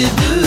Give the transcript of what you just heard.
to do